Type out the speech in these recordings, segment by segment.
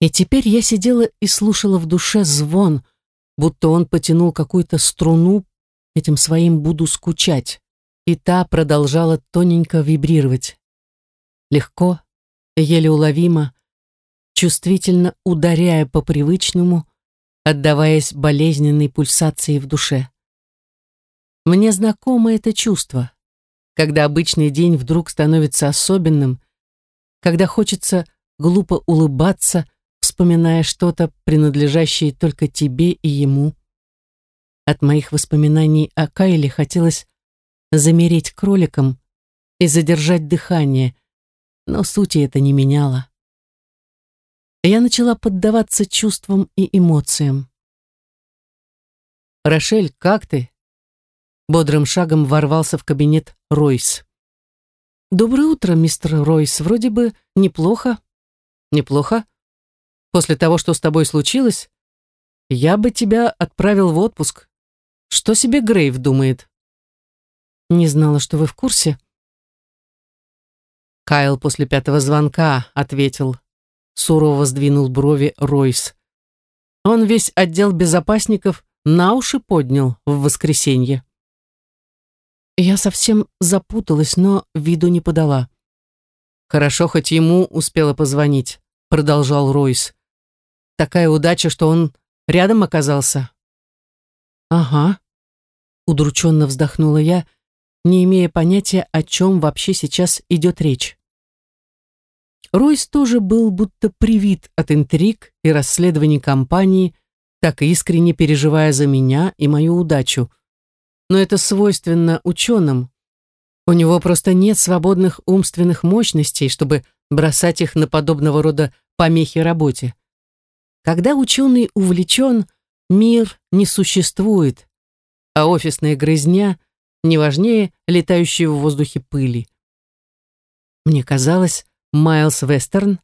И теперь я сидела и слушала в душе звон, будто он потянул какую-то струну, этим своим «буду скучать», и та продолжала тоненько вибрировать. Легко, еле уловимо, чувствительно ударяя по привычному, отдаваясь болезненной пульсации в душе. Мне знакомо это чувство, когда обычный день вдруг становится особенным, когда хочется глупо улыбаться, вспоминая что-то, принадлежащее только тебе и ему. От моих воспоминаний о Кайле хотелось замереть кроликом и задержать дыхание, но сути это не меняло. Я начала поддаваться чувствам и эмоциям. «Рошель, как ты?» Бодрым шагом ворвался в кабинет Ройс. «Доброе утро, мистер Ройс. Вроде бы неплохо». «Неплохо? После того, что с тобой случилось, я бы тебя отправил в отпуск. Что себе Грейв думает?» «Не знала, что вы в курсе». Кайл после пятого звонка ответил. Сурово сдвинул брови Ройс. Он весь отдел безопасников на уши поднял в воскресенье. Я совсем запуталась, но виду не подала. «Хорошо, хоть ему успела позвонить», — продолжал Ройс. «Такая удача, что он рядом оказался». «Ага», — удрученно вздохнула я, не имея понятия, о чем вообще сейчас идет речь. Ройс тоже был будто привит от интриг и расследований компании, так искренне переживая за меня и мою удачу — но это свойственно ученым. У него просто нет свободных умственных мощностей, чтобы бросать их на подобного рода помехи работе. Когда ученый увлечен, мир не существует, а офисная грызня не важнее летающей в воздухе пыли. Мне казалось, Майлз Вестерн,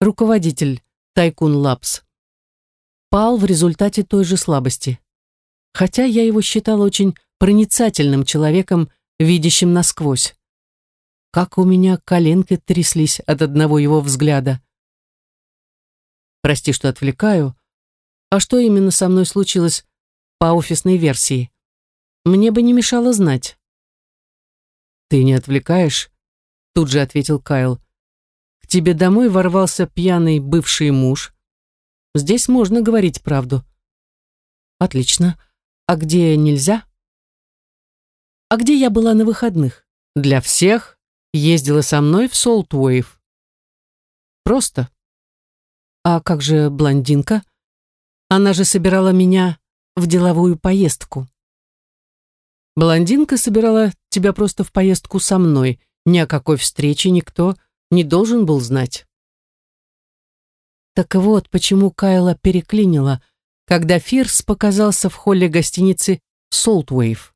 руководитель Тайкун Лабс, пал в результате той же слабости. Хотя я его считала очень проницательным человеком, видящим насквозь. Как у меня коленки тряслись от одного его взгляда. Прости, что отвлекаю. А что именно со мной случилось по офисной версии? Мне бы не мешало знать. Ты не отвлекаешь? Тут же ответил Кайл. К тебе домой ворвался пьяный бывший муж. Здесь можно говорить правду. Отлично. А где нельзя? А где я была на выходных? Для всех ездила со мной в Солтуэйв. Просто. А как же блондинка? Она же собирала меня в деловую поездку. Блондинка собирала тебя просто в поездку со мной. Ни о какой встрече никто не должен был знать. Так вот, почему Кайла переклинила, когда Фирс показался в холле гостиницы Солтуэйв.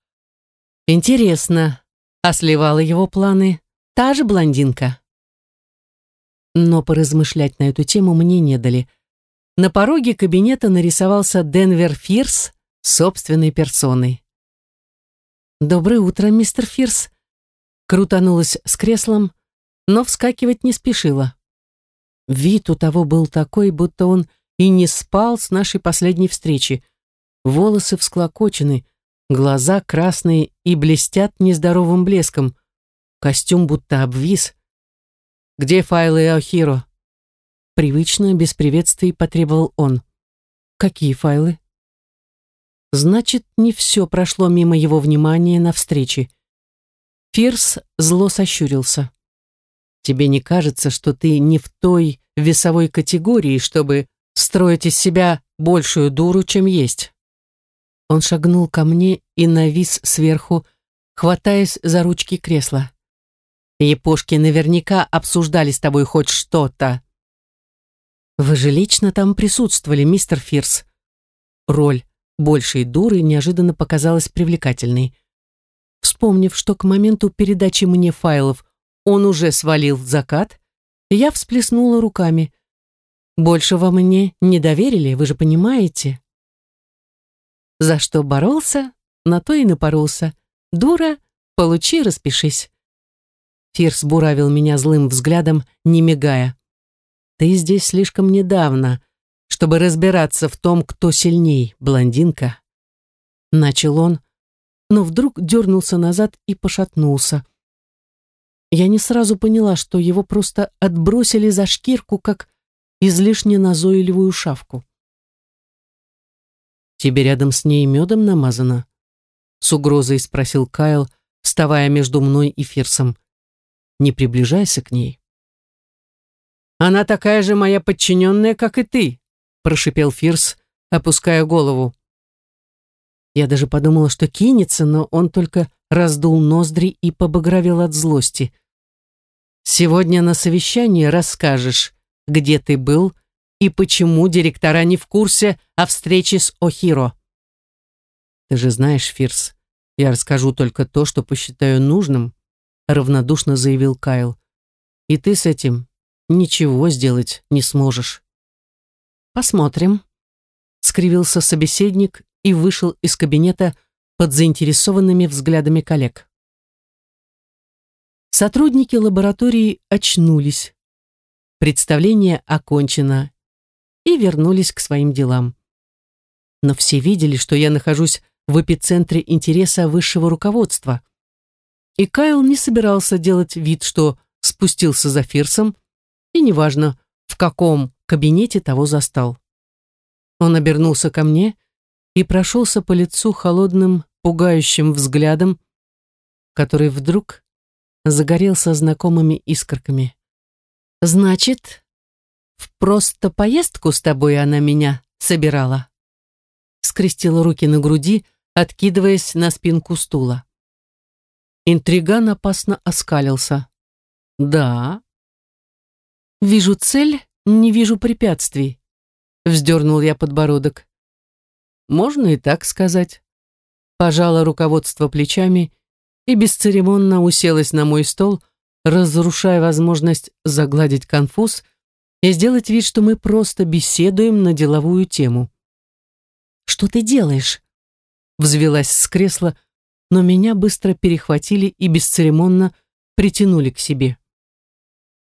Интересно, а сливала его планы та же блондинка? Но поразмышлять на эту тему мне не дали. На пороге кабинета нарисовался Денвер Фирс собственной персоной. «Доброе утро, мистер Фирс», крутанулась с креслом, но вскакивать не спешила. Вид у того был такой, будто он и не спал с нашей последней встречи. Волосы всклокочены, Глаза красные и блестят нездоровым блеском. Костюм будто обвис. «Где файлы Аохиро?» Привычно, без приветствий, потребовал он. «Какие файлы?» Значит, не все прошло мимо его внимания на встрече. Фирс зло сощурился. «Тебе не кажется, что ты не в той весовой категории, чтобы строить из себя большую дуру, чем есть?» Он шагнул ко мне и навис сверху, хватаясь за ручки кресла. «Япошки наверняка обсуждали с тобой хоть что-то». «Вы же лично там присутствовали, мистер Фирс». Роль большей дуры неожиданно показалась привлекательной. Вспомнив, что к моменту передачи мне файлов он уже свалил в закат, я всплеснула руками. «Больше вам мне не доверили, вы же понимаете?» За что боролся, на то и напоролся. Дура, получи, распишись. Фирс буравил меня злым взглядом, не мигая. ты здесь слишком недавно, чтобы разбираться в том, кто сильней, блондинка. Начал он, но вдруг дернулся назад и пошатнулся. Я не сразу поняла, что его просто отбросили за шкирку, как излишне назойливую шавку. «Тебе рядом с ней медом намазано?» С угрозой спросил Кайл, вставая между мной и Фирсом. «Не приближайся к ней». «Она такая же моя подчиненная, как и ты», прошипел Фирс, опуская голову. Я даже подумала, что кинется, но он только раздул ноздри и побагровел от злости. «Сегодня на совещании расскажешь, где ты был и почему директора не в курсе о встрече с Охиро». «Ты же знаешь, Фирс, я расскажу только то, что посчитаю нужным», равнодушно заявил Кайл. «И ты с этим ничего сделать не сможешь». «Посмотрим», — скривился собеседник и вышел из кабинета под заинтересованными взглядами коллег. Сотрудники лаборатории очнулись. Представление окончено и вернулись к своим делам. Но все видели, что я нахожусь в эпицентре интереса высшего руководства. И Кайл не собирался делать вид, что спустился за Фирсом, и неважно, в каком кабинете того застал. Он обернулся ко мне и прошелся по лицу холодным, пугающим взглядом, который вдруг загорелся знакомыми искорками. «Значит, в просто поездку с тобой она меня собирала?» Скрестила руки на груди, откидываясь на спинку стула. Интриган опасно оскалился. «Да». «Вижу цель, не вижу препятствий», — вздернул я подбородок. Можно и так сказать. Пожала руководство плечами и бесцеремонно уселась на мой стол, разрушая возможность загладить конфуз и сделать вид, что мы просто беседуем на деловую тему. «Что ты делаешь?» Взвелась с кресла, но меня быстро перехватили и бесцеремонно притянули к себе.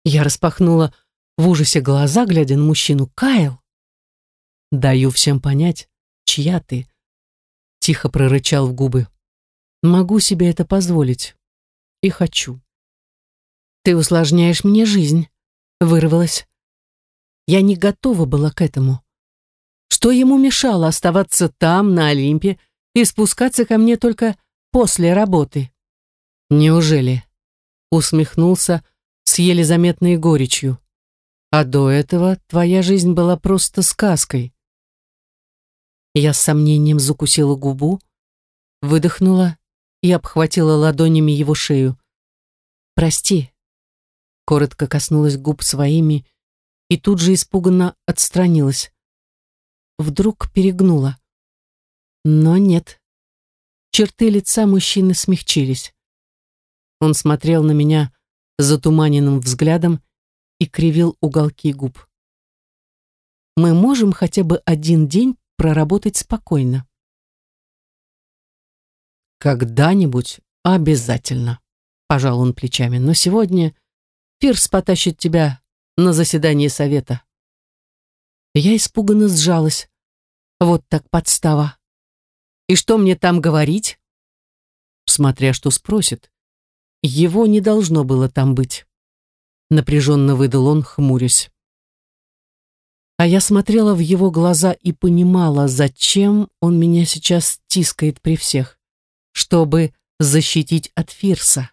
Я распахнула в ужасе глаза, глядя на мужчину. «Кайл!» «Даю всем понять, чья ты?» Тихо прорычал в губы. «Могу себе это позволить. И хочу». «Ты усложняешь мне жизнь», — вырвалась. Я не готова была к этому. Что ему мешало оставаться там, на Олимпе, и спускаться ко мне только после работы? Неужели? Усмехнулся с еле заметной горечью. А до этого твоя жизнь была просто сказкой. Я с сомнением закусила губу, выдохнула и обхватила ладонями его шею. «Прости», — коротко коснулась губ своими и тут же испуганно отстранилась. Вдруг перегнула. Но нет. Черты лица мужчины смягчились. Он смотрел на меня затуманенным взглядом и кривил уголки губ. «Мы можем хотя бы один день проработать спокойно. «Когда-нибудь обязательно», — пожал он плечами, «но сегодня Пирс потащит тебя на заседание совета». Я испуганно сжалась. Вот так подстава. «И что мне там говорить?» Смотря что спросит. Его не должно было там быть. Напряженно выдал он, хмурясь. А я смотрела в его глаза и понимала, зачем он меня сейчас тискает при всех. Чтобы защитить от Фирса.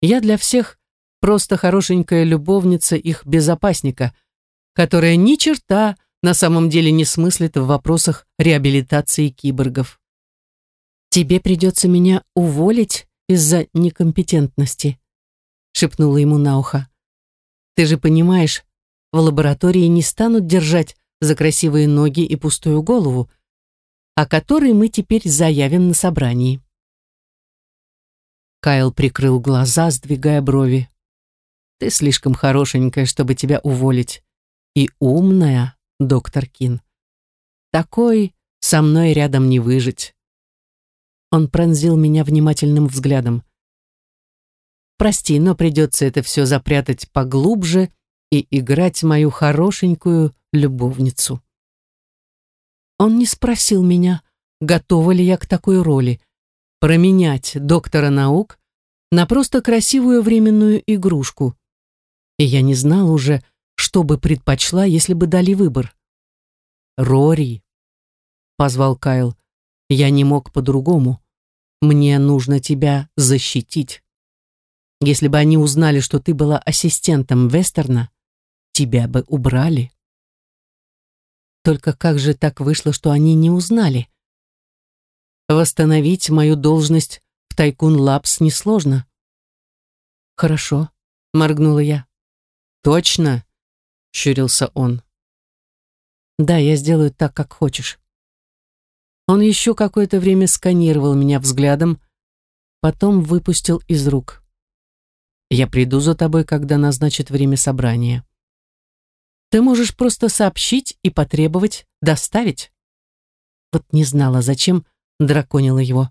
Я для всех просто хорошенькая любовница их безопасника, которая ни черта на самом деле не смыслит в вопросах реабилитации киборгов. «Тебе придется меня уволить из-за некомпетентности», шепнула ему на ухо. «Ты же понимаешь, в лаборатории не станут держать за красивые ноги и пустую голову, о которой мы теперь заявим на собрании. Кайл прикрыл глаза, сдвигая брови. «Ты слишком хорошенькая, чтобы тебя уволить. И умная, доктор Кин. Такой со мной рядом не выжить». Он пронзил меня внимательным взглядом. «Прости, но придется это все запрятать поглубже и играть мою хорошенькую любовницу. Он не спросил меня, готова ли я к такой роли, променять доктора наук на просто красивую временную игрушку. И я не знал уже, что бы предпочла, если бы дали выбор. «Рори», — позвал Кайл, — «я не мог по-другому. Мне нужно тебя защитить. Если бы они узнали, что ты была ассистентом Вестерна, тебя бы убрали». Только как же так вышло, что они не узнали? Восстановить мою должность в Тайкун Лапс несложно. Хорошо, моргнула я. Точно, щурился он. Да, я сделаю так, как хочешь. Он еще какое-то время сканировал меня взглядом, потом выпустил из рук. Я приду за тобой, когда назначит время собрания. Ты можешь просто сообщить и потребовать доставить. Вот не знала, зачем драконила его.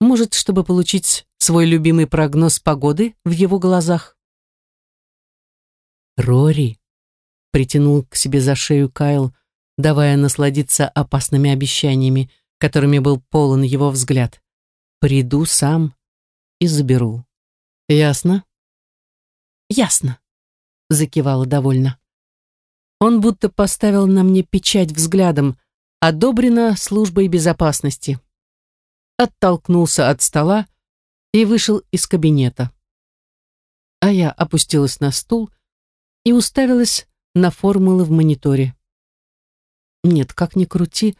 Может, чтобы получить свой любимый прогноз погоды в его глазах? Рори притянул к себе за шею Кайл, давая насладиться опасными обещаниями, которыми был полон его взгляд. «Приду сам и заберу». «Ясно?» «Ясно», — закивала довольно. Он будто поставил на мне печать взглядом, одобрено службой безопасности. Оттолкнулся от стола и вышел из кабинета. А я опустилась на стул и уставилась на формулы в мониторе. Нет, как ни крути,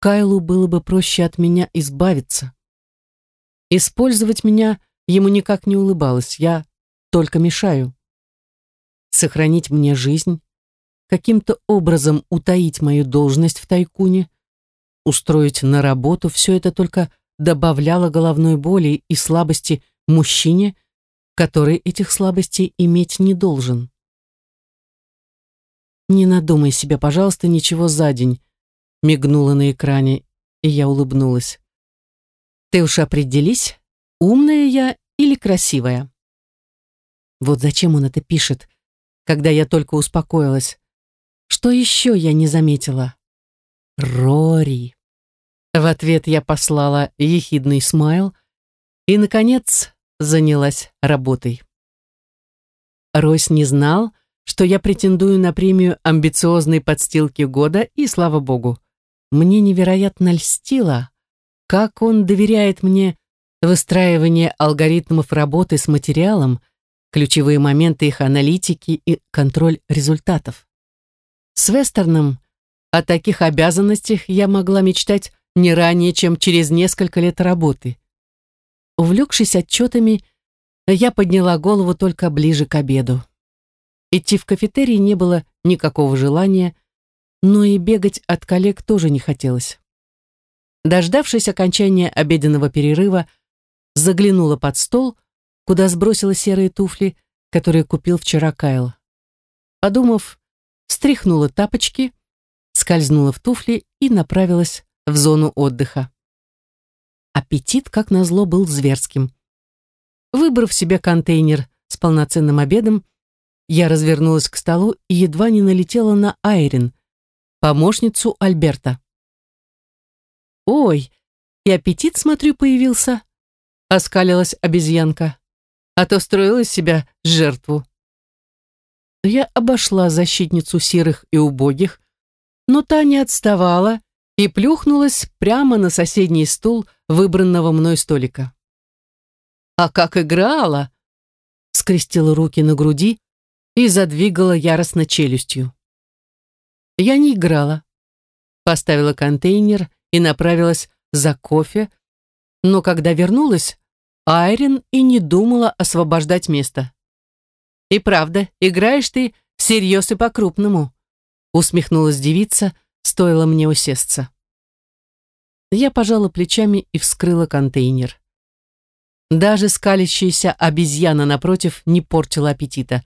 Кайлу было бы проще от меня избавиться. Использовать меня ему никак не улыбалось, я только мешаю. Сохранить мне жизнь, каким-то образом утаить мою должность в тайкуне, устроить на работу, все это только добавляло головной боли и слабости мужчине, который этих слабостей иметь не должен. «Не надумай себе, пожалуйста, ничего за день», мигнула на экране, и я улыбнулась. «Ты уж определись, умная я или красивая?» Вот зачем он это пишет, когда я только успокоилась. Что еще я не заметила? Рори. В ответ я послала ехидный смайл и, наконец, занялась работой. Ройс не знал, что я претендую на премию амбициозной подстилки года, и, слава богу, мне невероятно льстило, как он доверяет мне выстраивание алгоритмов работы с материалом, ключевые моменты их аналитики и контроль результатов. С Вестерном о таких обязанностях я могла мечтать не ранее, чем через несколько лет работы. Увлекшись отчетами, я подняла голову только ближе к обеду. Идти в кафетерий не было никакого желания, но и бегать от коллег тоже не хотелось. Дождавшись окончания обеденного перерыва, заглянула под стол, куда сбросила серые туфли, которые купил вчера Кайл. Подумав, стряхнула тапочки, скользнула в туфли и направилась в зону отдыха. Аппетит, как назло, был зверским. Выбрав себе контейнер с полноценным обедом, я развернулась к столу и едва не налетела на Айрин, помощницу Альберта. «Ой, и аппетит, смотрю, появился», — оскалилась обезьянка, «а то строила себя жертву» я обошла защитницу серых и убогих, но та не отставала и плюхнулась прямо на соседний стул выбранного мной столика. «А как играла!» скрестила руки на груди и задвигала яростно челюстью. Я не играла. Поставила контейнер и направилась за кофе, но когда вернулась, Айрин и не думала освобождать место. И правда, играешь ты всерьез и по-крупному, усмехнулась девица, стоило мне усесться. Я пожала плечами и вскрыла контейнер. Даже скалящаяся обезьяна напротив не портила аппетита.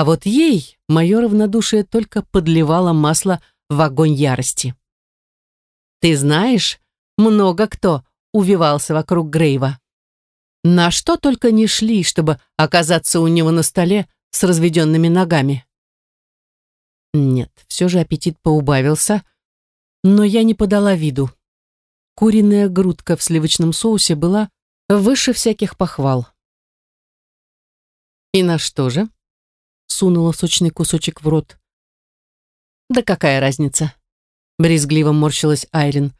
А вот ей мое равнодушие только подливало масло в огонь ярости. «Ты знаешь, много кто увивался вокруг Грейва. На что только не шли, чтобы оказаться у него на столе с разведенными ногами. Нет, все же аппетит поубавился, но я не подала виду. Куриная грудка в сливочном соусе была выше всяких похвал. «И на что же?» — сунула сочный кусочек в рот. «Да какая разница?» — брезгливо морщилась Айрин.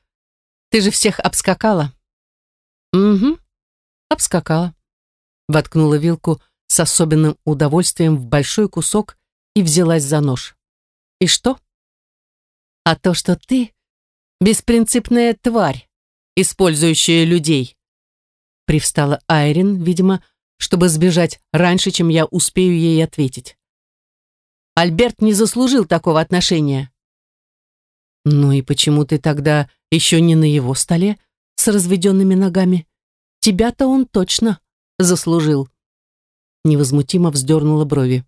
«Ты же всех обскакала». «Угу, обскакала». Воткнула вилку с особенным удовольствием в большой кусок и взялась за нож. «И что?» «А то, что ты беспринципная тварь, использующая людей». Привстала Айрин, видимо, чтобы сбежать раньше, чем я успею ей ответить. Альберт не заслужил такого отношения. Ну и почему ты тогда еще не на его столе с разведенными ногами? Тебя-то он точно заслужил. Невозмутимо вздернула брови.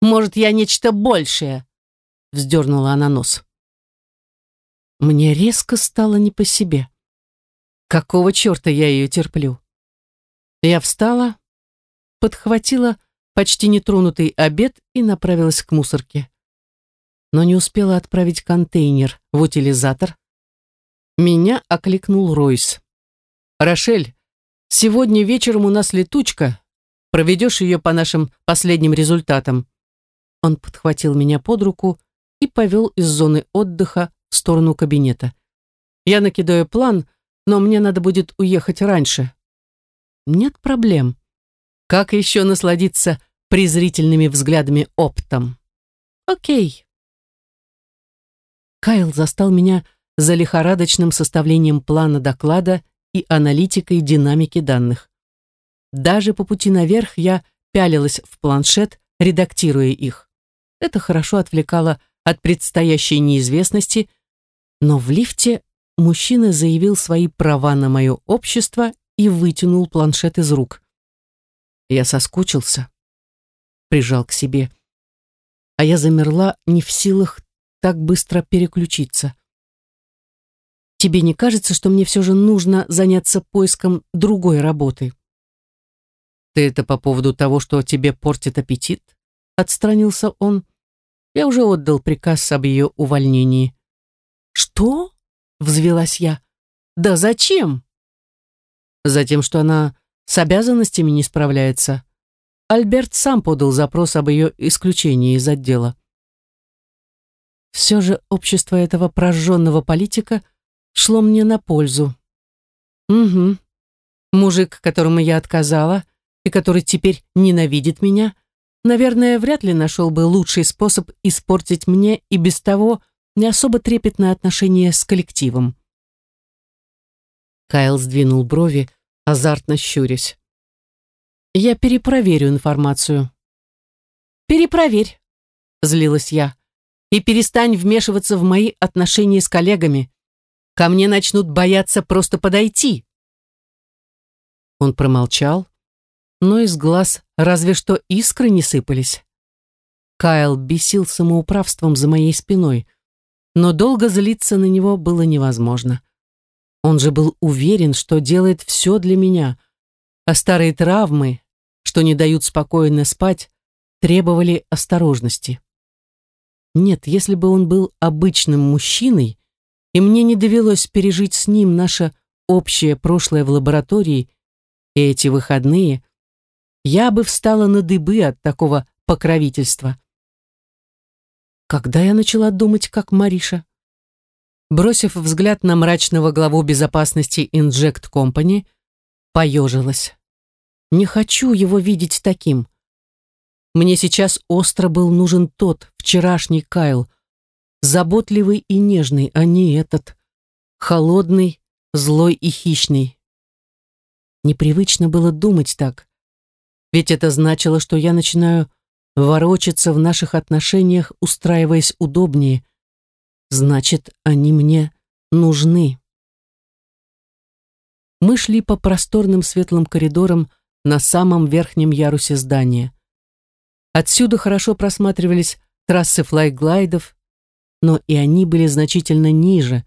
Может, я нечто большее? Вздернула она нос. Мне резко стало не по себе. Какого черта я ее терплю? Я встала, подхватила почти нетронутый обед и направилась к мусорке. Но не успела отправить контейнер в утилизатор. Меня окликнул Ройс. «Рошель, сегодня вечером у нас летучка. Проведешь ее по нашим последним результатам». Он подхватил меня под руку и повел из зоны отдыха в сторону кабинета. «Я накидаю план, но мне надо будет уехать раньше». «Нет проблем. Как еще насладиться презрительными взглядами оптом? Окей». Кайл застал меня за лихорадочным составлением плана доклада и аналитикой динамики данных. Даже по пути наверх я пялилась в планшет, редактируя их. Это хорошо отвлекало от предстоящей неизвестности, но в лифте мужчина заявил свои права на мое общество и вытянул планшет из рук. Я соскучился, прижал к себе, а я замерла не в силах так быстро переключиться. Тебе не кажется, что мне все же нужно заняться поиском другой работы? Ты это по поводу того, что тебе портит аппетит? Отстранился он. Я уже отдал приказ об ее увольнении. Что? Взвелась я. Да зачем? Затем, что она с обязанностями не справляется. Альберт сам подал запрос об ее исключении из отдела. Все же общество этого прожженного политика шло мне на пользу. Угу. Мужик, которому я отказала, и который теперь ненавидит меня, наверное, вряд ли нашел бы лучший способ испортить мне и без того не особо трепетное отношение с коллективом. Кайл сдвинул брови, азартно щурясь. «Я перепроверю информацию». «Перепроверь», — злилась я, «и перестань вмешиваться в мои отношения с коллегами. Ко мне начнут бояться просто подойти». Он промолчал, но из глаз разве что искры не сыпались. Кайл бесил самоуправством за моей спиной, но долго злиться на него было невозможно. Он же был уверен, что делает все для меня, а старые травмы, что не дают спокойно спать, требовали осторожности. Нет, если бы он был обычным мужчиной, и мне не довелось пережить с ним наше общее прошлое в лаборатории и эти выходные, я бы встала на дыбы от такого покровительства. Когда я начала думать, как Мариша? Бросив взгляд на мрачного главу безопасности Inject Company, поежилась. Не хочу его видеть таким. Мне сейчас остро был нужен тот, вчерашний Кайл, заботливый и нежный, а не этот, холодный, злой и хищный. Непривычно было думать так. Ведь это значило, что я начинаю ворочаться в наших отношениях, устраиваясь удобнее. Значит, они мне нужны. Мы шли по просторным светлым коридорам на самом верхнем ярусе здания. Отсюда хорошо просматривались трассы флайглайдов, но и они были значительно ниже,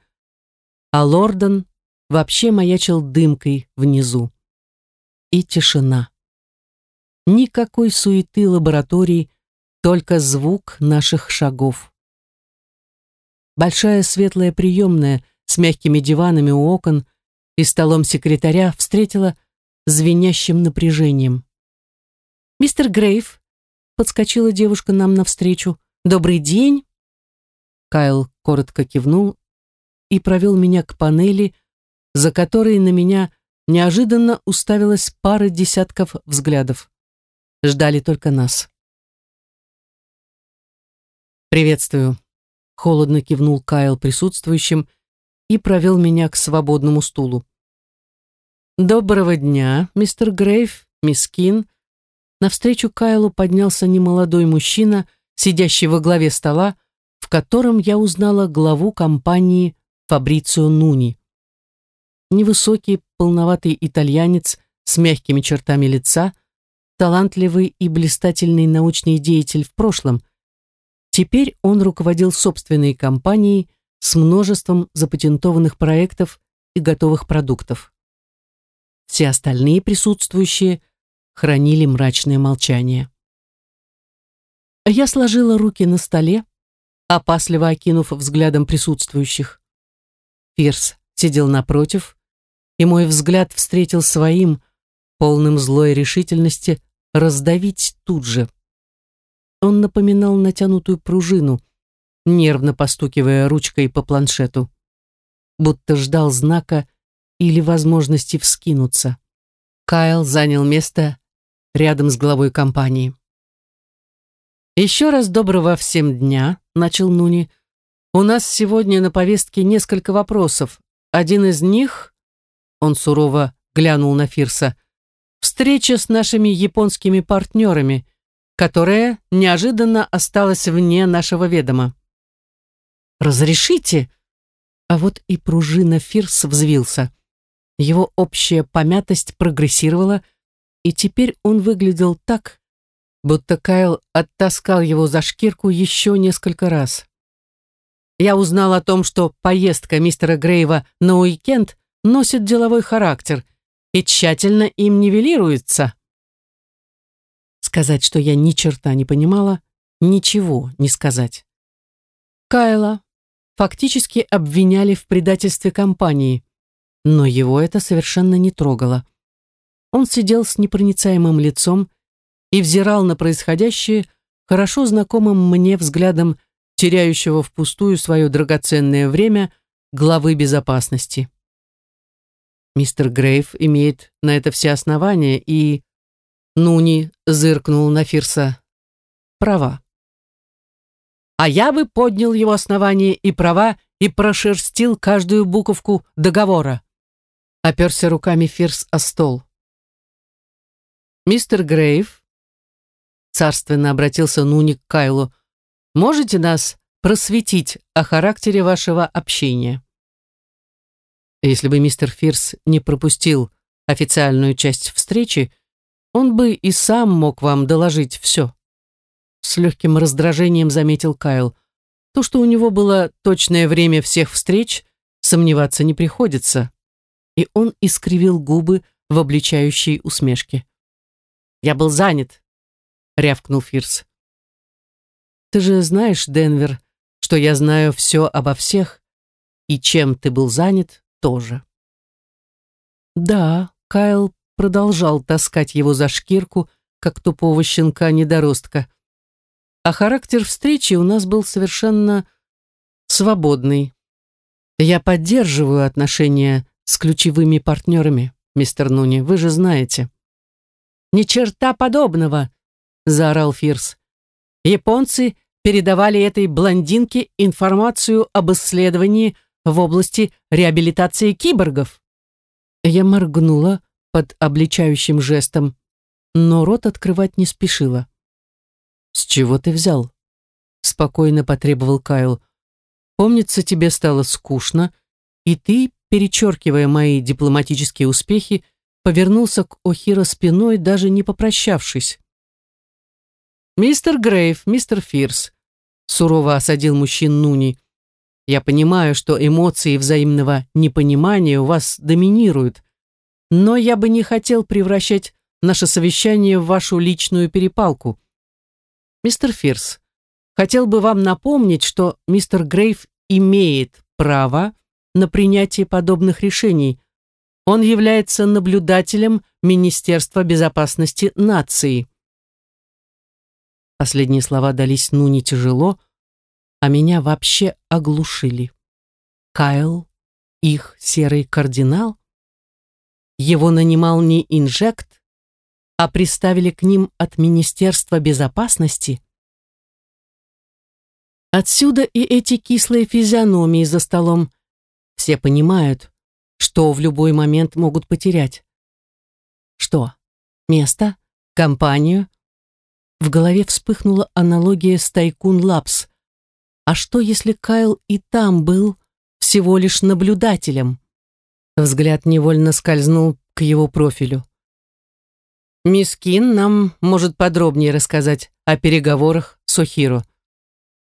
а Лордон вообще маячил дымкой внизу. И тишина. Никакой суеты лаборатории, только звук наших шагов. Большая светлая приемная с мягкими диванами у окон и столом секретаря встретила звенящим напряжением. «Мистер Грейв», — подскочила девушка нам навстречу, — «добрый день». Кайл коротко кивнул и провел меня к панели, за которой на меня неожиданно уставилась пара десятков взглядов. Ждали только нас. «Приветствую», — холодно кивнул Кайл присутствующим и провел меня к свободному стулу. «Доброго дня, мистер Грейв, мисс Кин». Навстречу Кайлу поднялся немолодой мужчина, сидящий во главе стола, в котором я узнала главу компании Фабрицио Нуни. Невысокий, полноватый итальянец с мягкими чертами лица, талантливый и блистательный научный деятель в прошлом. Теперь он руководил собственной компанией с множеством запатентованных проектов и готовых продуктов. Все остальные присутствующие хранили мрачное молчание. Я сложила руки на столе, опасливо окинув взглядом присутствующих. Фирс сидел напротив, и мой взгляд встретил своим, полным злой решительности, раздавить тут же. Он напоминал натянутую пружину, нервно постукивая ручкой по планшету, будто ждал знака или возможности вскинуться. Кайл занял место рядом с главой компании. «Еще раз доброго всем дня», — начал Нуни. «У нас сегодня на повестке несколько вопросов. Один из них он сурово глянул на Фирса. Встреча с нашими японскими партнерами, которая неожиданно осталась вне нашего ведома. «Разрешите?» А вот и пружина Фирс взвился. Его общая помятость прогрессировала, и теперь он выглядел так, будто Кайл оттаскал его за шкирку еще несколько раз. Я узнал о том, что поездка мистера Грейва на уикенд носит деловой характер и тщательно им нивелируется. Сказать, что я ни черта не понимала, ничего не сказать. Кайла фактически обвиняли в предательстве компании, но его это совершенно не трогало. Он сидел с непроницаемым лицом и взирал на происходящее хорошо знакомым мне взглядом теряющего впустую свое драгоценное время главы безопасности. Мистер Грейв имеет на это все основания и... Нуни зыркнул на Фирса. Права. А я бы поднял его основания и права и прошерстил каждую буковку договора. Оперся руками Фирс о стол. Мистер Грейв, царственно обратился Нуни к Кайлу, можете нас просветить о характере вашего общения? Если бы мистер Фирс не пропустил официальную часть встречи, он бы и сам мог вам доложить все. С легким раздражением заметил Кайл. То, что у него было точное время всех встреч, сомневаться не приходится. И он искривил губы в обличающей усмешке. «Я был занят», — рявкнул Фирс. «Ты же знаешь, Денвер, что я знаю все обо всех, и чем ты был занят, тоже. Да, Кайл продолжал таскать его за шкирку, как тупого щенка-недоростка. А характер встречи у нас был совершенно свободный. Я поддерживаю отношения с ключевыми партнерами, мистер Нуни, вы же знаете. «Ни черта подобного!» — заорал Фирс. «Японцы передавали этой блондинке информацию об исследовании в области реабилитации киборгов. Я моргнула под обличающим жестом, но рот открывать не спешила. «С чего ты взял?» — спокойно потребовал Кайл. «Помнится, тебе стало скучно, и ты, перечеркивая мои дипломатические успехи, повернулся к Охиро спиной, даже не попрощавшись. «Мистер Грейв, мистер Фирс», — сурово осадил мужчин Нуни, я понимаю, что эмоции взаимного непонимания у вас доминируют, но я бы не хотел превращать наше совещание в вашу личную перепалку. Мистер Фирс, хотел бы вам напомнить, что мистер Грейв имеет право на принятие подобных решений. Он является наблюдателем Министерства безопасности нации. Последние слова дались ну не тяжело, а меня вообще оглушили. Кайл, их серый кардинал? Его нанимал не инжект, а приставили к ним от Министерства безопасности? Отсюда и эти кислые физиономии за столом. Все понимают, что в любой момент могут потерять. Что? Место? Компанию? В голове вспыхнула аналогия с Тайкун Лапс. А что, если Кайл и там был всего лишь наблюдателем? Взгляд невольно скользнул к его профилю. Мисс Кин нам может подробнее рассказать о переговорах с Охиро.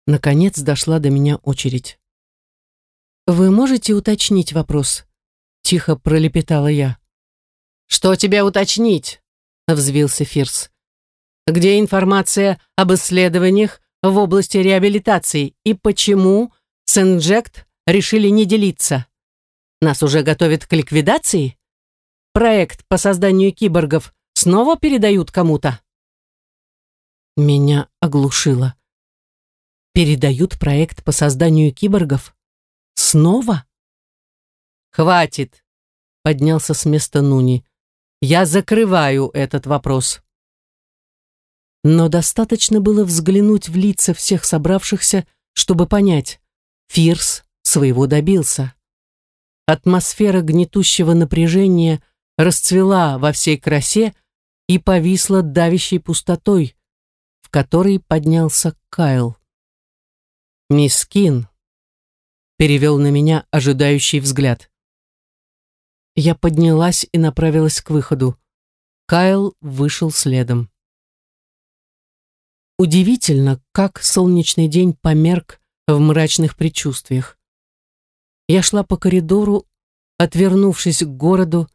Наконец дошла до меня очередь. «Вы можете уточнить вопрос?» Тихо пролепетала я. «Что тебе уточнить?» взвился Фирс. «Где информация об исследованиях в области реабилитации и почему Сенджект решили не делиться? Нас уже готовят к ликвидации? Проект по созданию киборгов снова передают кому-то?» Меня оглушило. Передают проект по созданию киборгов? Снова? Хватит, поднялся с места Нуни. Я закрываю этот вопрос. Но достаточно было взглянуть в лица всех собравшихся, чтобы понять, Фирс своего добился. Атмосфера гнетущего напряжения расцвела во всей красе и повисла давящей пустотой, в которой поднялся Кайл. «Мисс Кин», — перевел на меня ожидающий взгляд. Я поднялась и направилась к выходу. Кайл вышел следом. Удивительно, как солнечный день померк в мрачных предчувствиях. Я шла по коридору, отвернувшись к городу,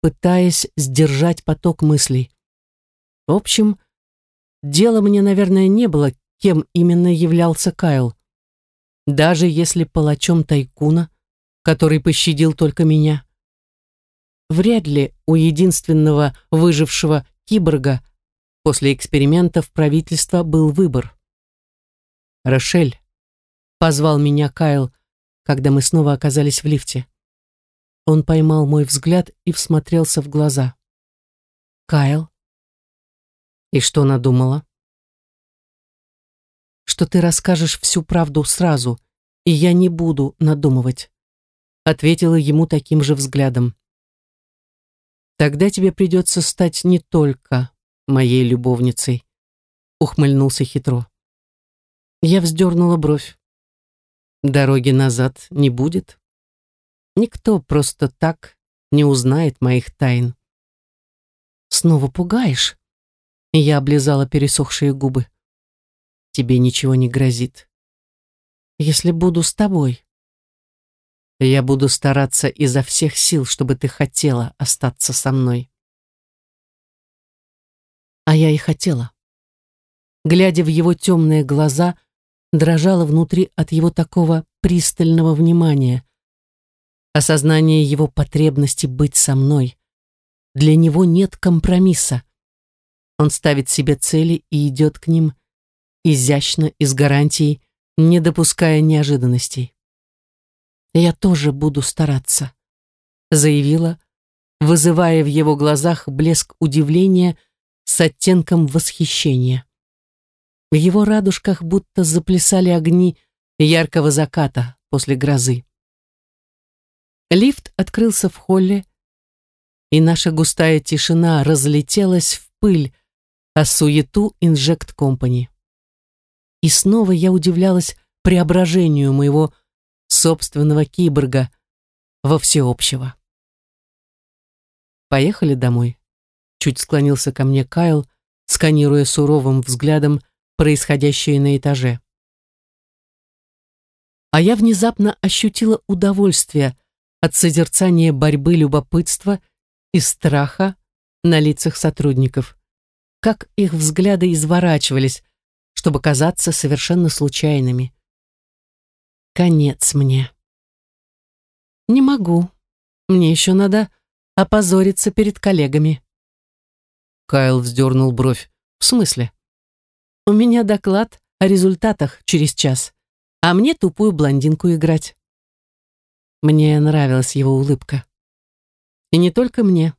пытаясь сдержать поток мыслей. В общем, дела мне, наверное, не было, кем именно являлся Кайл. Даже если палачом Тайкуна, который пощадил только меня. Вряд ли у единственного выжившего киборга после экспериментов правительства был выбор. «Рошель», — позвал меня Кайл, когда мы снова оказались в лифте. Он поймал мой взгляд и всмотрелся в глаза. «Кайл?» «И что надумала?» «Что ты расскажешь всю правду сразу, и я не буду надумывать», ответила ему таким же взглядом. Тогда тебе придется стать не только моей любовницей, ухмыльнулся хитро. Я вздернула бровь. Дороги назад не будет. Никто просто так не узнает моих тайн. Снова пугаешь? Я облизала пересохшие губы. Тебе ничего не грозит. Если буду с тобой. Я буду стараться изо всех сил, чтобы ты хотела остаться со мной. А я и хотела. Глядя в его темные глаза, дрожала внутри от его такого пристального внимания. Осознание его потребности быть со мной. Для него нет компромисса. Он ставит себе цели и идет к ним изящно и с гарантией, не допуская неожиданностей. «Я тоже буду стараться», — заявила, вызывая в его глазах блеск удивления с оттенком восхищения. В его радужках будто заплясали огни яркого заката после грозы. Лифт открылся в холле, и наша густая тишина разлетелась в пыль, а суету Инжект Компани. И снова я удивлялась преображению моего собственного киборга во всеобщего. «Поехали домой», — чуть склонился ко мне Кайл, сканируя суровым взглядом происходящее на этаже. А я внезапно ощутила удовольствие от созерцания борьбы любопытства и страха на лицах сотрудников, как их взгляды изворачивались, чтобы казаться совершенно случайными. Конец мне. Не могу. Мне еще надо опозориться перед коллегами. Кайл вздернул бровь. В смысле? У меня доклад о результатах через час, а мне тупую блондинку играть. Мне нравилась его улыбка. И не только мне.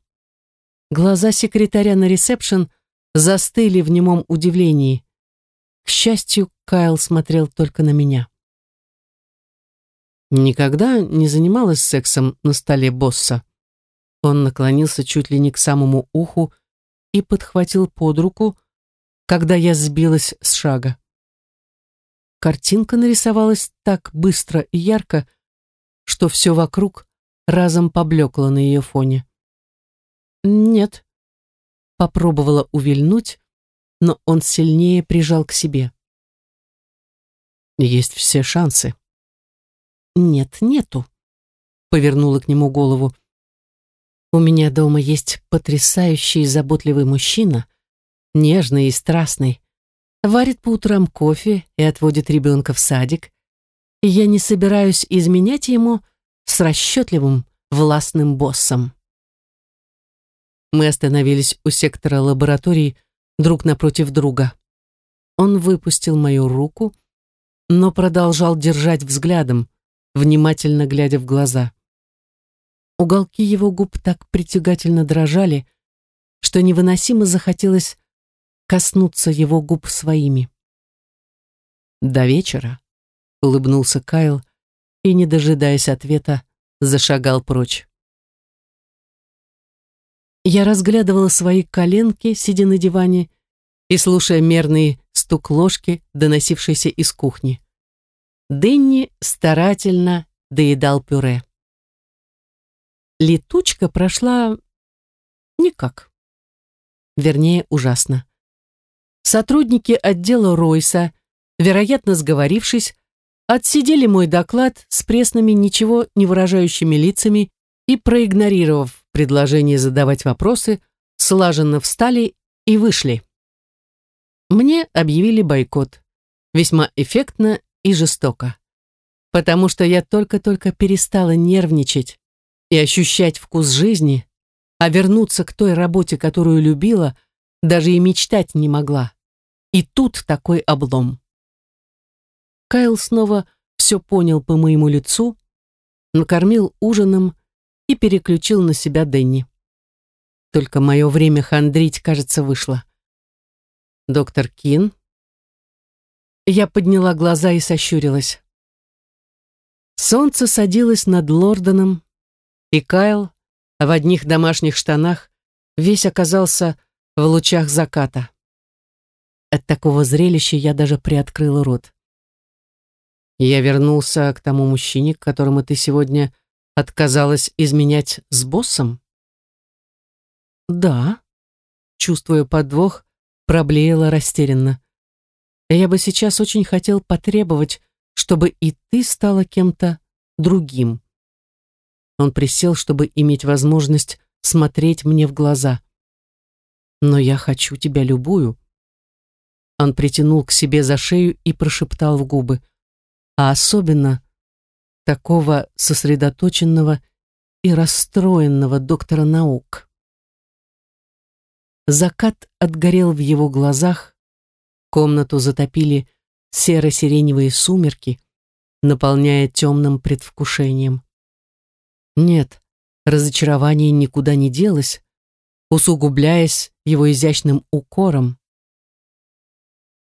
Глаза секретаря на ресепшн застыли в немом удивлении. К счастью, Кайл смотрел только на меня. Никогда не занималась сексом на столе босса. Он наклонился чуть ли не к самому уху и подхватил под руку, когда я сбилась с шага. Картинка нарисовалась так быстро и ярко, что все вокруг разом поблекло на ее фоне. «Нет», — попробовала увильнуть, но он сильнее прижал к себе. «Есть все шансы». «Нет, нету», — повернула к нему голову. «У меня дома есть потрясающий и заботливый мужчина, нежный и страстный, варит по утрам кофе и отводит ребенка в садик, и я не собираюсь изменять ему с расчетливым, властным боссом. Мы остановились у сектора лабораторий друг напротив друга. Он выпустил мою руку, но продолжал держать взглядом, внимательно глядя в глаза. Уголки его губ так притягательно дрожали, что невыносимо захотелось коснуться его губ своими. «До вечера», — улыбнулся Кайл и, не дожидаясь ответа, зашагал прочь. Я разглядывала свои коленки, сидя на диване и слушая мерный стук ложки, доносившийся из кухни. Дэнни старательно доедал пюре. Летучка прошла никак. Вернее, ужасно. Сотрудники отдела Ройса, вероятно сговорившись, отсидели мой доклад с пресными, ничего не выражающими лицами и, проигнорировав предложение задавать вопросы, слаженно встали и вышли. Мне объявили бойкот. Весьма эффектно и жестоко. Потому что я только-только перестала нервничать и ощущать вкус жизни, а вернуться к той работе, которую любила, даже и мечтать не могла. И тут такой облом. Кайл снова все понял по моему лицу, накормил ужином и переключил на себя Дэнни. Только мое время хандрить, кажется, вышло. Доктор Кин. Я подняла глаза и сощурилась. Солнце садилось над Лордоном, и Кайл в одних домашних штанах весь оказался в лучах заката. От такого зрелища я даже приоткрыла рот. Я вернулся к тому мужчине, которому ты сегодня отказалась изменять с боссом? Да, чувствуя подвох, проблеяла растерянно. Я бы сейчас очень хотел потребовать, чтобы и ты стала кем-то другим. Он присел, чтобы иметь возможность смотреть мне в глаза. Но я хочу тебя любую. Он притянул к себе за шею и прошептал в губы. А особенно такого сосредоточенного и расстроенного доктора наук. Закат отгорел в его глазах, комнату затопили серо-сиреневые сумерки, наполняя темным предвкушением. Нет, разочарование никуда не делось, усугубляясь его изящным укором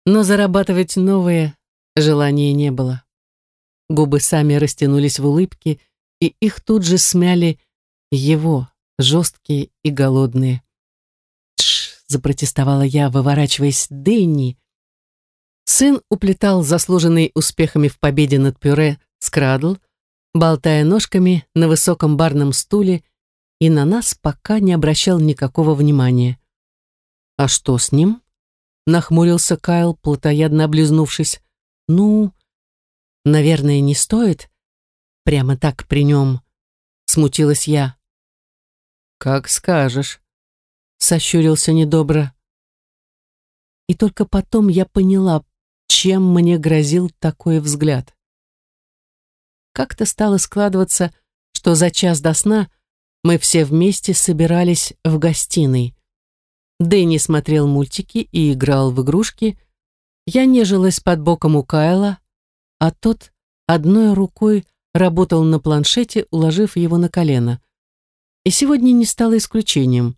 но зарабатывать новые желания не было. Губы сами растянулись в улыбке, и их тут же смяли его, жесткие и голодные. «Тш!» — запротестовала я, выворачиваясь. «Дэнни!» Сын уплетал заслуженный успехами в победе над пюре скрадл, болтая ножками на высоком барном стуле, и на нас пока не обращал никакого внимания. «А что с ним?» Нахмурился Кайл, плотоядно облизнувшись. «Ну, наверное, не стоит. Прямо так при нем», — смутилась я. «Как скажешь». сощурился недобро. И только потом я поняла, чем мне грозил такой взгляд. Как-то стало складываться, что за час до сна мы все вместе собирались в гостиной. Дэнни смотрел мультики и играл в игрушки. Я нежилась под боком у Кайла, а тот одной рукой работал на планшете, уложив его на колено. И сегодня не стало исключением.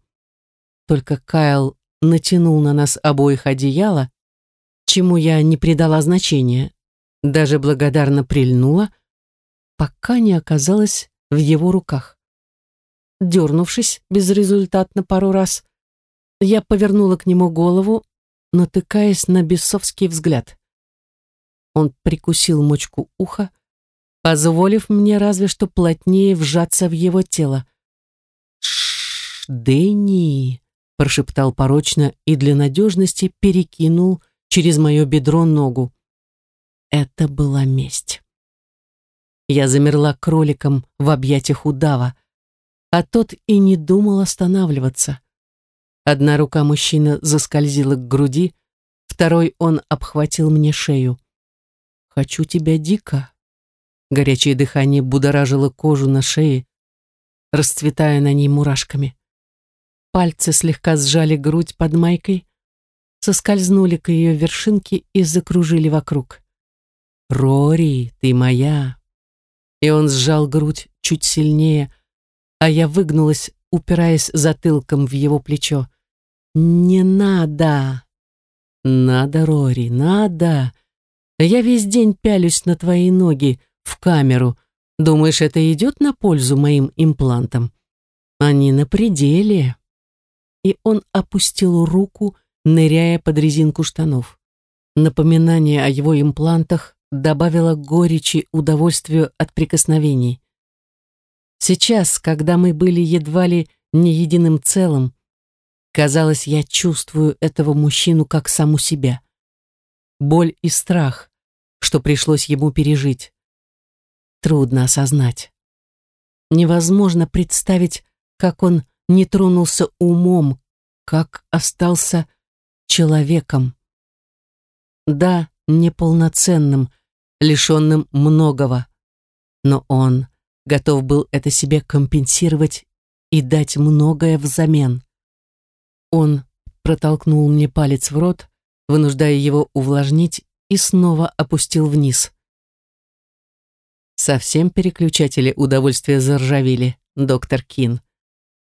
Только Кайл натянул на нас обоих одеяло, чему я не придала значения, даже благодарно прильнула, пока не оказалась в его руках. Дернувшись безрезультатно пару раз, я повернула к нему голову, натыкаясь на бесовский взгляд. Он прикусил мочку уха, позволив мне разве что плотнее вжаться в его тело. «Шш, Дэнни!» — прошептал порочно и для надежности перекинул через мое бедро ногу. Это была месть. Я замерла кроликом в объятиях удава, а тот и не думал останавливаться. Одна рука мужчины заскользила к груди, второй он обхватил мне шею. «Хочу тебя дико». Горячее дыхание будоражило кожу на шее, расцветая на ней мурашками. Пальцы слегка сжали грудь под майкой, соскользнули к ее вершинке и закружили вокруг. «Рори, ты моя!» И он сжал грудь чуть сильнее, а я выгнулась, упираясь затылком в его плечо. «Не надо!» «Надо, Рори, надо! Я весь день пялюсь на твои ноги в камеру. Думаешь, это идет на пользу моим имплантам? Они на пределе!» И он опустил руку, ныряя под резинку штанов. Напоминание о его имплантах добавило горечи удовольствию от прикосновений. Сейчас, когда мы были едва ли не единым целым, Казалось, я чувствую этого мужчину как саму себя. Боль и страх, что пришлось ему пережить. Трудно осознать. Невозможно представить, как он не тронулся умом, как остался человеком. Да, неполноценным, лишенным многого, но он готов был это себе компенсировать и дать многое взамен. Он протолкнул мне палец в рот, вынуждая его увлажнить, и снова опустил вниз. Совсем переключатели удовольствия заржавели, доктор Кин.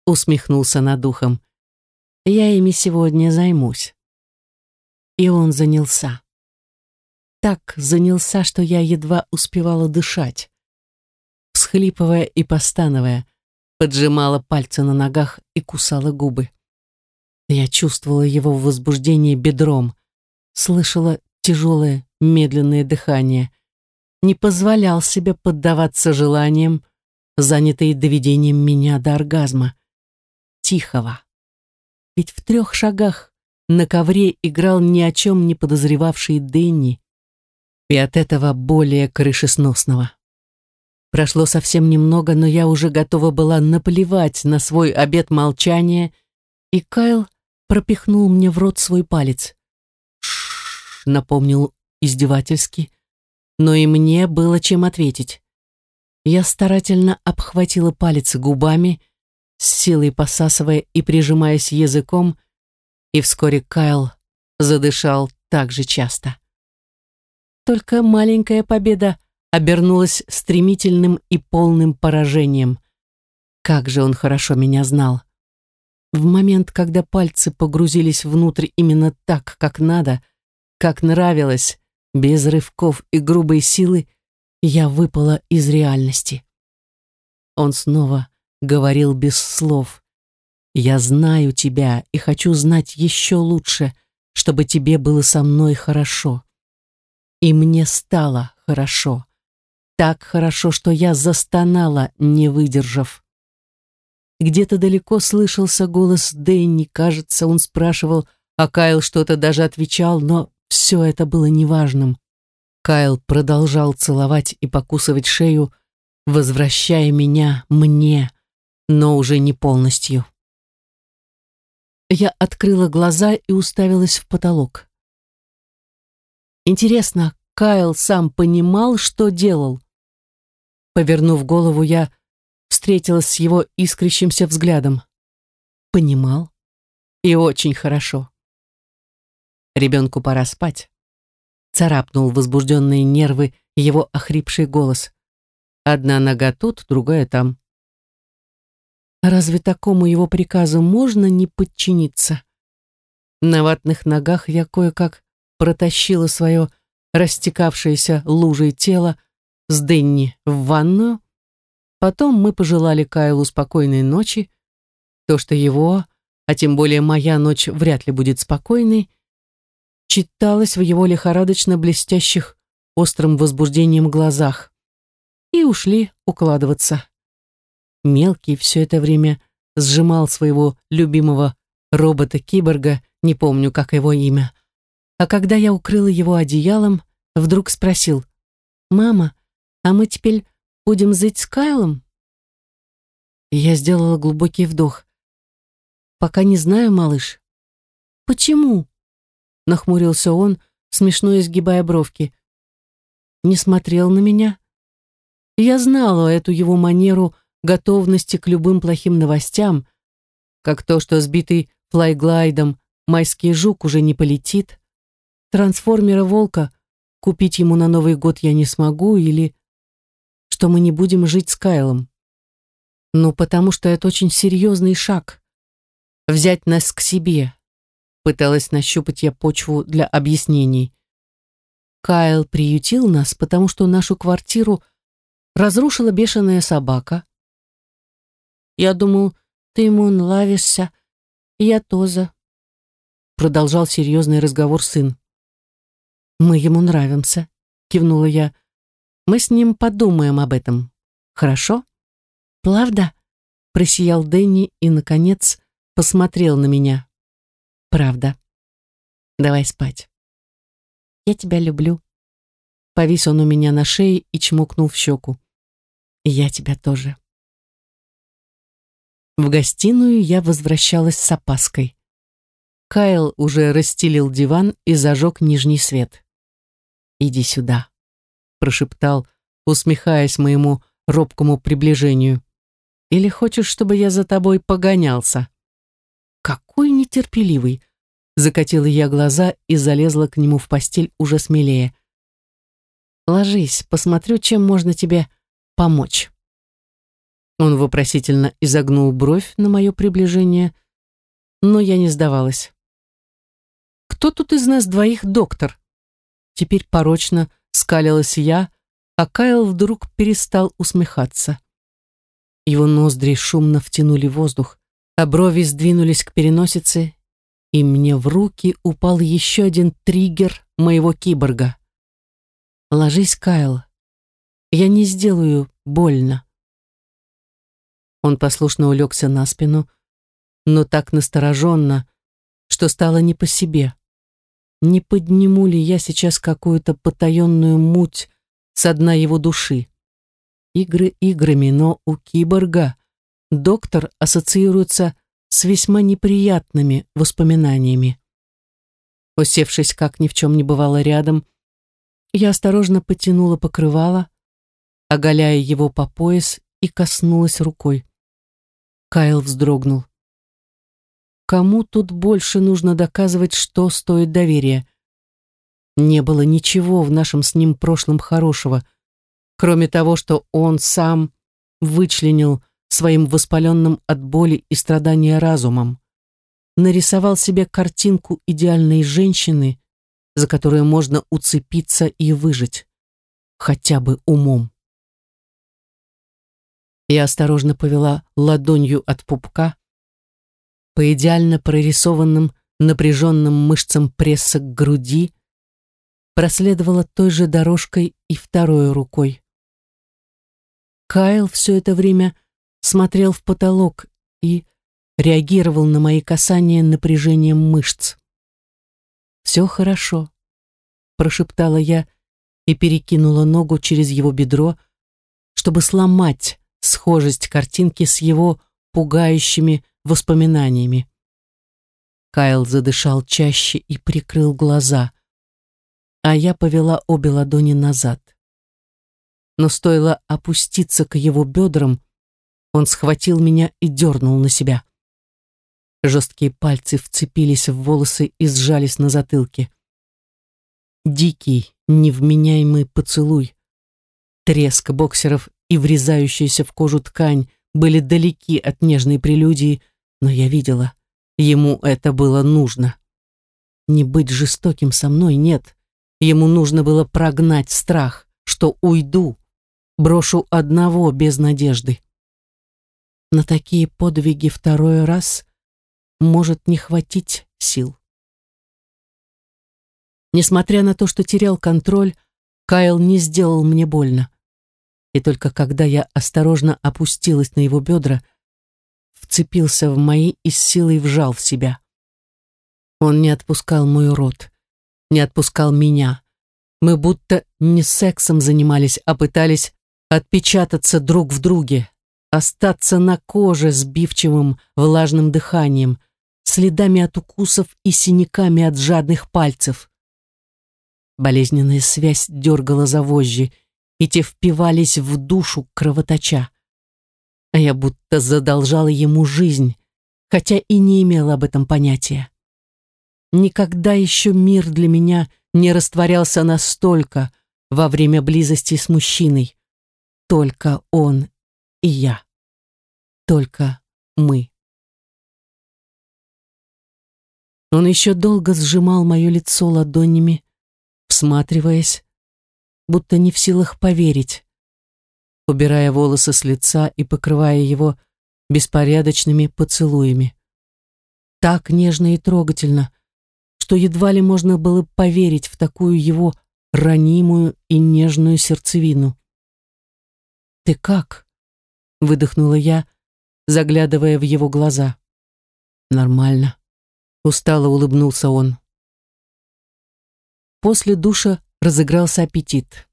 Усмехнулся над ухом. Я ими сегодня займусь. И он занялся. Так занялся, что я едва успевала дышать. Всхлипывая и постановая, поджимала пальцы на ногах и кусала губы. Я чувствовала его возбуждение бедром, слышала тяжелое, медленное дыхание, не позволял себе поддаваться желаниям, занятые доведением меня до оргазма. Тихого. Ведь в трех шагах на ковре играл ни о чем не подозревавший Дэнни, и от этого более крышесносного. Прошло совсем немного, но я уже готова была наплевать на свой обет молчания, и Кайл пропихнул мне в рот свой палец. Шш, напомнил издевательски, но и мне было чем ответить. Я старательно обхватила палец губами, с силой посасывая и прижимаясь языком, и вскоре Кайл задышал так же часто. Только маленькая победа обернулась стремительным и полным поражением. Как же он хорошо меня знал. В момент, когда пальцы погрузились внутрь именно так, как надо, как нравилось, без рывков и грубой силы, я выпала из реальности. Он снова говорил без слов. «Я знаю тебя и хочу знать еще лучше, чтобы тебе было со мной хорошо». И мне стало хорошо. Так хорошо, что я застонала, не выдержав. Где-то далеко слышался голос Дэнни, кажется, он спрашивал, а Кайл что-то даже отвечал, но все это было неважным. Кайл продолжал целовать и покусывать шею, возвращая меня мне, но уже не полностью. Я открыла глаза и уставилась в потолок. Интересно, Кайл сам понимал, что делал? Повернув голову, я встретилась с его искрящимся взглядом. Понимал. И очень хорошо. Ребенку пора спать. Царапнул возбужденные нервы его охрипший голос. Одна нога тут, другая там. Разве такому его приказу можно не подчиниться? На ватных ногах я кое-как протащила свое растекавшееся лужей тело с Денни в ванную. Потом мы пожелали Кайлу спокойной ночи. То, что его, а тем более моя ночь вряд ли будет спокойной, читалось в его лихорадочно блестящих острым возбуждением глазах. И ушли укладываться. Мелкий все это время сжимал своего любимого робота-киборга, не помню, как его имя. А когда я укрыла его одеялом, вдруг спросил, «Мама, а мы теперь будем зыть с Кайлом?» Я сделала глубокий вдох. «Пока не знаю, малыш». «Почему?» нахмурился он, смешно изгибая бровки. Не смотрел на меня. Я знала эту его манеру готовности к любым плохим новостям, как то, что сбитый флайглайдом майский жук уже не полетит, трансформера волка купить ему на Новый год я не смогу, или что мы не будем жить с Кайлом. Ну, потому что это очень серьезный шаг. Взять нас к себе, Пыталась нащупать я почву для объяснений. Кайл приютил нас, потому что нашу квартиру разрушила бешеная собака. Я думал, ты ему нравишься, я тоже. Продолжал серьезный разговор сын. Мы ему нравимся, кивнула я. Мы с ним подумаем об этом. Хорошо? Правда? Просиял Дэнни и, наконец, посмотрел на меня. Правда. Давай спать. Я тебя люблю. Повис он у меня на шее и чмокнул в щеку. я тебя тоже. В гостиную я возвращалась с опаской. Кайл уже расстелил диван и зажег нижний свет. «Иди сюда», — прошептал, усмехаясь моему робкому приближению. «Или хочешь, чтобы я за тобой погонялся?» какой нетерпеливый!» Закатила я глаза и залезла к нему в постель уже смелее. «Ложись, посмотрю, чем можно тебе помочь». Он вопросительно изогнул бровь на мое приближение, но я не сдавалась. «Кто тут из нас двоих доктор?» Теперь порочно скалилась я, а Кайл вдруг перестал усмехаться. Его ноздри шумно втянули воздух а брови сдвинулись к переносице, и мне в руки упал еще один триггер моего киборга. «Ложись, Кайл. Я не сделаю больно». Он послушно улегся на спину, но так настороженно, что стало не по себе. Не подниму ли я сейчас какую-то потаенную муть со дна его души? Игры играми, но у киборга доктор ассоциируется с весьма неприятными воспоминаниями. Усевшись, как ни в чем не бывало рядом, я осторожно потянула покрывало, оголяя его по пояс и коснулась рукой. Кайл вздрогнул. Кому тут больше нужно доказывать, что стоит доверия? Не было ничего в нашем с ним прошлом хорошего, кроме того, что он сам вычленил своим воспаленным от боли и страдания разумом. Нарисовал себе картинку идеальной женщины, за которую можно уцепиться и выжить, хотя бы умом. Я осторожно повела ладонью от пупка по идеально прорисованным напряженным мышцам пресса к груди, проследовала той же дорожкой и второй рукой. Кайл все это время смотрел в потолок и реагировал на мои касания напряжением мышц. «Все хорошо», — прошептала я и перекинула ногу через его бедро, чтобы сломать схожесть картинки с его пугающими воспоминаниями. Кайл задышал чаще и прикрыл глаза, а я повела обе ладони назад. Но стоило опуститься к его бедрам, он схватил меня и дернул на себя. Жесткие пальцы вцепились в волосы и сжались на затылке. Дикий, невменяемый поцелуй. Треск боксеров и врезающаяся в кожу ткань были далеки от нежной прелюдии, но я видела, ему это было нужно. Не быть жестоким со мной, нет. Ему нужно было прогнать страх, что уйду, брошу одного без надежды. На такие подвиги второй раз может не хватить сил. Несмотря на то, что терял контроль, Кайл не сделал мне больно. И только когда я осторожно опустилась на его бедра, вцепился в мои и с силой вжал в себя. Он не отпускал мой рот, не отпускал меня. Мы будто не сексом занимались, а пытались отпечататься друг в друге, остаться на коже сбивчивым влажным дыханием, следами от укусов и синяками от жадных пальцев. Болезненная связь дергала за вожжи, и те впивались в душу кровоточа. А я будто задолжала ему жизнь, хотя и не имела об этом понятия. Никогда еще мир для меня не растворялся настолько во время близости с мужчиной. Только он и я. Только мы. Он еще долго сжимал мое лицо ладонями, всматриваясь, будто не в силах поверить, убирая волосы с лица и покрывая его беспорядочными поцелуями. Так нежно и трогательно, что едва ли можно было поверить в такую его ранимую и нежную сердцевину. «Ты как?» — выдохнула я, заглядывая в его глаза. «Нормально», — устало улыбнулся он. После душа разыгрался аппетит.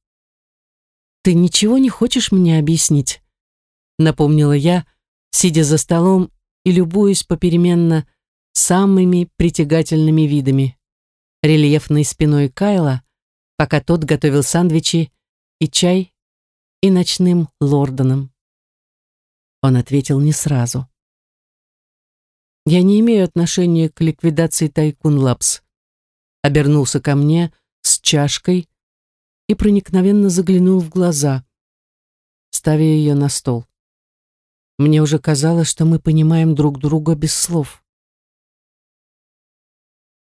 «Ты ничего не хочешь мне объяснить?» — напомнила я, сидя за столом и любуясь попеременно самыми притягательными видами. Рельефной спиной Кайла, пока тот готовил сандвичи и чай и ночным лордоном. Он ответил не сразу. «Я не имею отношения к ликвидации Тайкун Лапс», обернулся ко мне с чашкой и проникновенно заглянул в глаза, ставя ее на стол. Мне уже казалось, что мы понимаем друг друга без слов.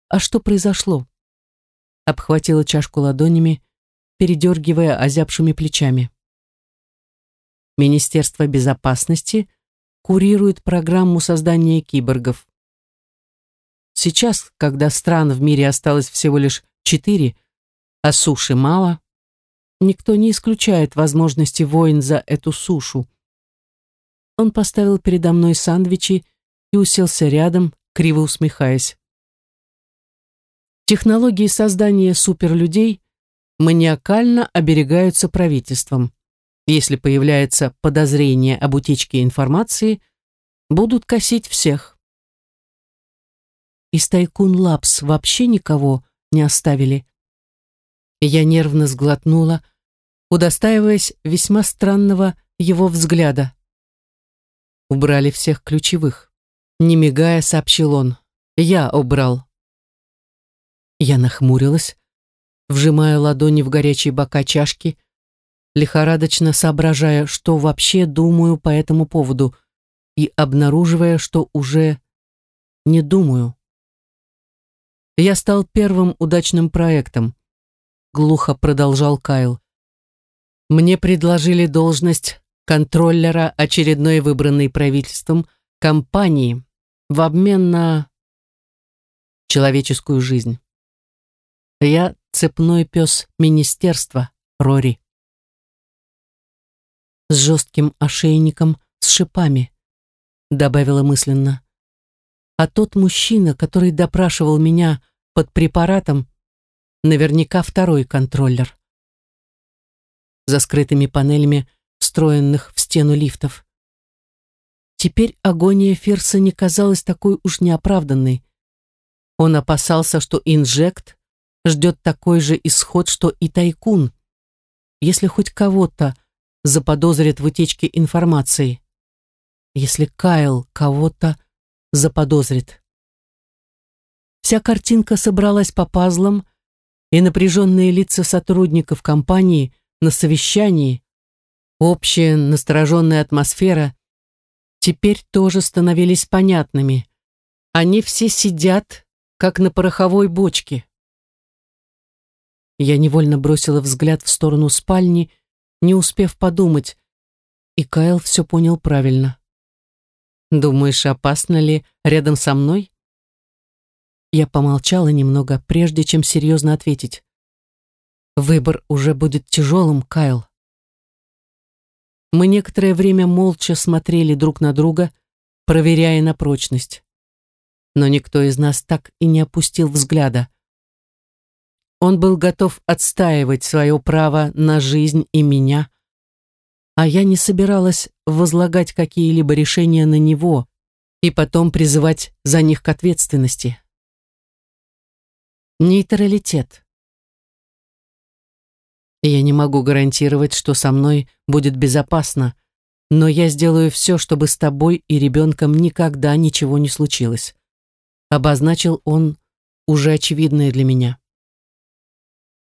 «А что произошло?» Обхватила чашку ладонями, передергивая озябшими плечами. Министерство безопасности курирует программу создания киборгов. Сейчас, когда стран в мире осталось всего лишь четыре, а суши мало, никто не исключает возможности войн за эту сушу. Он поставил передо мной сандвичи и уселся рядом, криво усмехаясь. Технологии создания суперлюдей маниакально оберегаются правительством если появляется подозрение об утечке информации, будут косить всех. Из Тайкун Лапс вообще никого не оставили. Я нервно сглотнула, удостаиваясь весьма странного его взгляда. Убрали всех ключевых. Не мигая, сообщил он. Я убрал. Я нахмурилась, вжимая ладони в горячие бока чашки, лихорадочно соображая, что вообще думаю по этому поводу, и обнаруживая, что уже не думаю. Я стал первым удачным проектом, глухо продолжал Кайл. Мне предложили должность контроллера очередной выбранной правительством компании в обмен на человеческую жизнь. Я цепной пес министерства, Рори с жестким ошейником с шипами, добавила мысленно. А тот мужчина, который допрашивал меня под препаратом, наверняка второй контроллер. За скрытыми панелями, встроенных в стену лифтов. Теперь агония Фирса не казалась такой уж неоправданной. Он опасался, что инжект ждет такой же исход, что и тайкун, если хоть кого-то заподозрит в утечке информации, если Кайл кого-то заподозрит. Вся картинка собралась по пазлам, и напряженные лица сотрудников компании на совещании, общая настороженная атмосфера теперь тоже становились понятными. Они все сидят, как на пороховой бочке. Я невольно бросила взгляд в сторону спальни, не успев подумать, и Кайл все понял правильно. «Думаешь, опасно ли рядом со мной?» Я помолчала немного, прежде чем серьезно ответить. «Выбор уже будет тяжелым, Кайл». Мы некоторое время молча смотрели друг на друга, проверяя на прочность. Но никто из нас так и не опустил взгляда. Он был готов отстаивать свое право на жизнь и меня, а я не собиралась возлагать какие-либо решения на него и потом призывать за них к ответственности. Нейтралитет. Я не могу гарантировать, что со мной будет безопасно, но я сделаю все, чтобы с тобой и ребенком никогда ничего не случилось. Обозначил он уже очевидное для меня.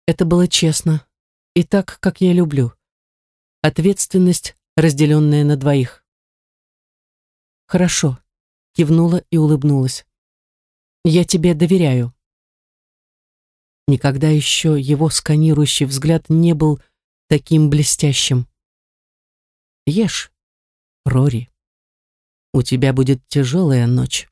Это было честно и так, как я люблю. Ответственность, разделенная на двоих. Хорошо, кивнула и улыбнулась. Я тебе доверяю. Никогда еще его сканирующий взгляд не был таким блестящим. Ешь, Рори. У тебя будет тяжелая ночь.